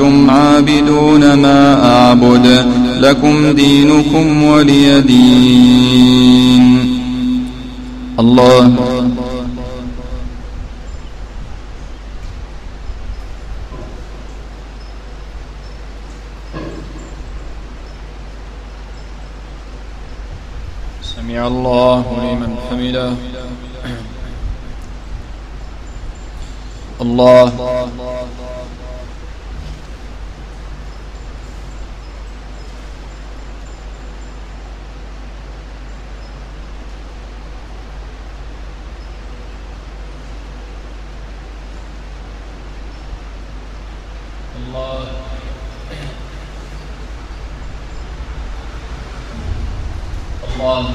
عابدون ما أعبد لكم دينكم ولي دين. الله. سمع الله لمن حمده. الله الله الله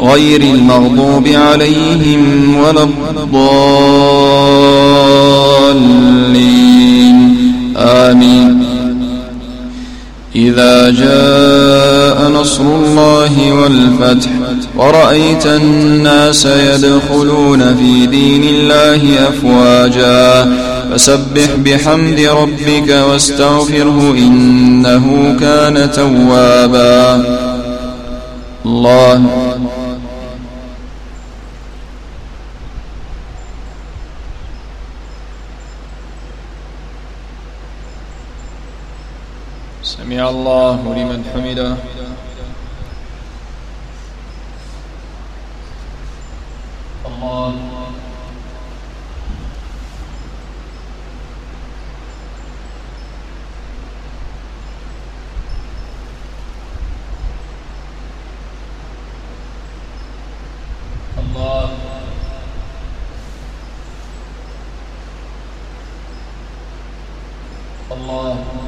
غير المغضوب عليهم ولا الضالين. آمين. إذا جاء نصر الله والفتح ورأيت الناس يدخلون في دين الله أفواجا فسبح بحمد ربك واستغفره إنه كان توابا. الله الله لمن حمده. الله الله.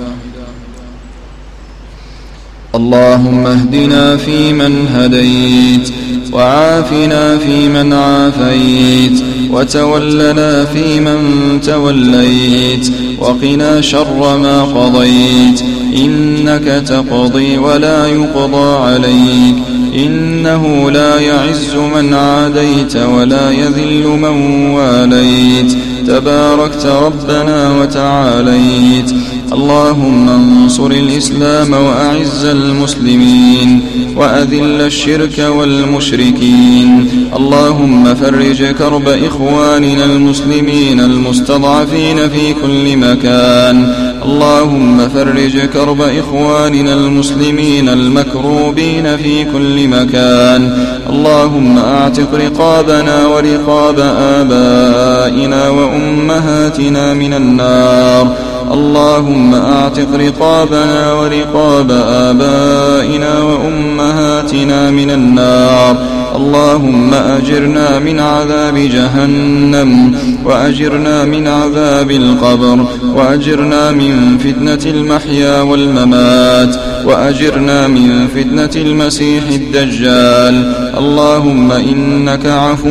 اللهم اهدنا فيمن هديت وعافنا فيمن عافيت وتولنا فيمن توليت وقنا شر ما قضيت. إنك تقضي ولا يقضى عليك إنه لا يعز من عاديت ولا يذل من واليت. تباركت ربنا وتعاليت. اللهم انصر الإسلام وأعز المسلمين وأذل الشرك والمشركين اللهم فرج كرب إخواننا المسلمين المستضعفين في كل مكان اللهم فرج كرب إخواننا المسلمين المكروبين في كل مكان اللهم أعتق رقابنا ورقاب آبائنا وأمهاتنا من النار اللهم أعتق رقابنا ورقاب آبائنا وأمهاتنا من النار. اللهم أجرنا من عذاب جهنم وأجرنا من عذاب القبر وأجرنا من فتنة المحيا والممات. وأجرنا من فتنة المسيح الدجال. اللهم إنك عفو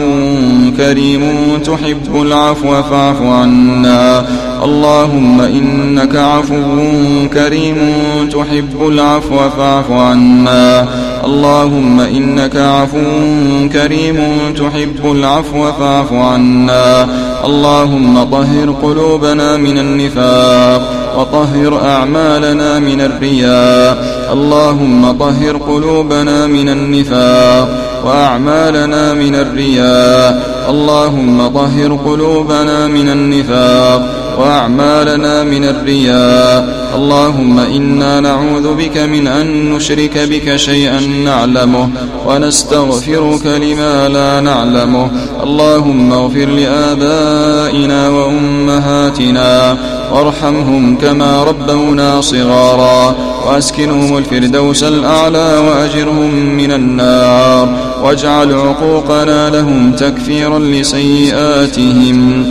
كريم تحب العفو فاعف عنا. اللهم إنك عفو كريم تحب العفو فاعف عنا. اللهم إنك عفو كريم تحب العفو فاعف عنا. اللهم طهر قلوبنا من النفاق. وطهر أعمالنا من الرياء. اللهم طهر قلوبنا من النفاق وأعمالنا من الرياء. اللهم طهر قلوبنا من النفاق وأعمالنا من الرياء. اللهم إنا نعوذ بك من أن نشرك بك شيئا نعلمه ونستغفرك لما لا نعلمه. اللهم اغفر لآبائنا وأمهاتنا وارحمهم كما ربونا صغارا وأسكنهم الفردوس الأعلى وأجرهم من النار واجعل عقوقنا لهم تكفيرا لسيئاتهم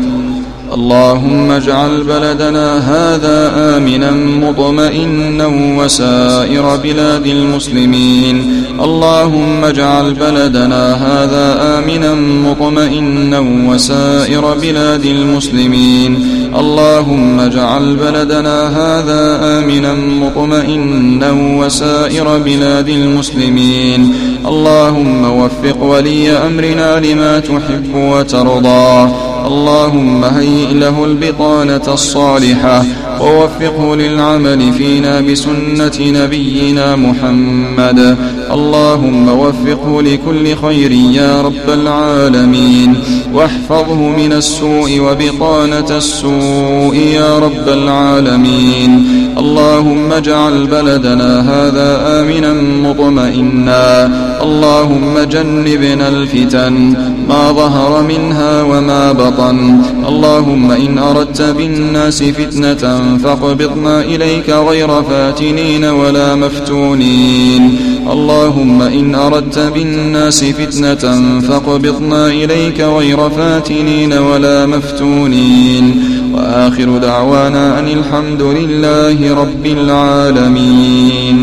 اللهم اجعل بلدنا هذا آمنا مطمئنا وسائر بلاد المسلمين. اللهم اجعل بلدنا هذا آمنا مطمئنا وسائر بلاد المسلمين. اللهم اجعل بلدنا هذا آمنا مطمئنا وسائر بلاد المسلمين. اللهم وفق ولي أمرنا لما تحب وترضى. اللهم هيئ له البطانة الصالحة ووفقه للعمل فينا بسنة نبينا محمد. اللهم وفقه لكل خير يا رب العالمين. واحفظه من السوء وبطانة السوء يا رب العالمين. اللهم اجعل بلدنا هذا آمنا مطمئنا. اللهم جنبنا الفتن ما ظهر منها وما بطن. اللهم إن أردت بالناس فتنة فاقبضنا إليك غير فاتنين ولا مفتونين. اللهم إن أردت بالناس فتنة فاقبضنا إليك غير فاتنين ولا مفتونين. وآخر دعوانا أن الحمد لله رب العالمين.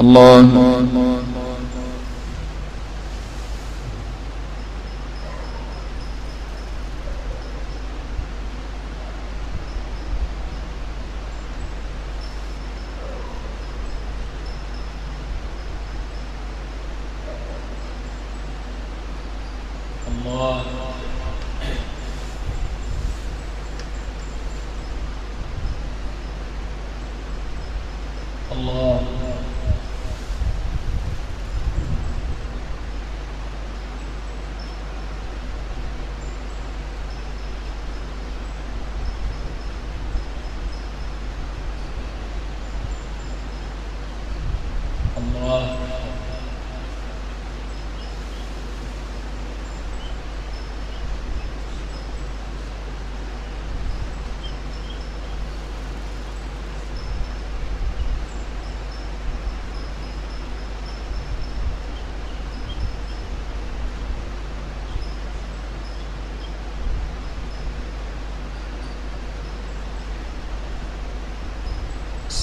الله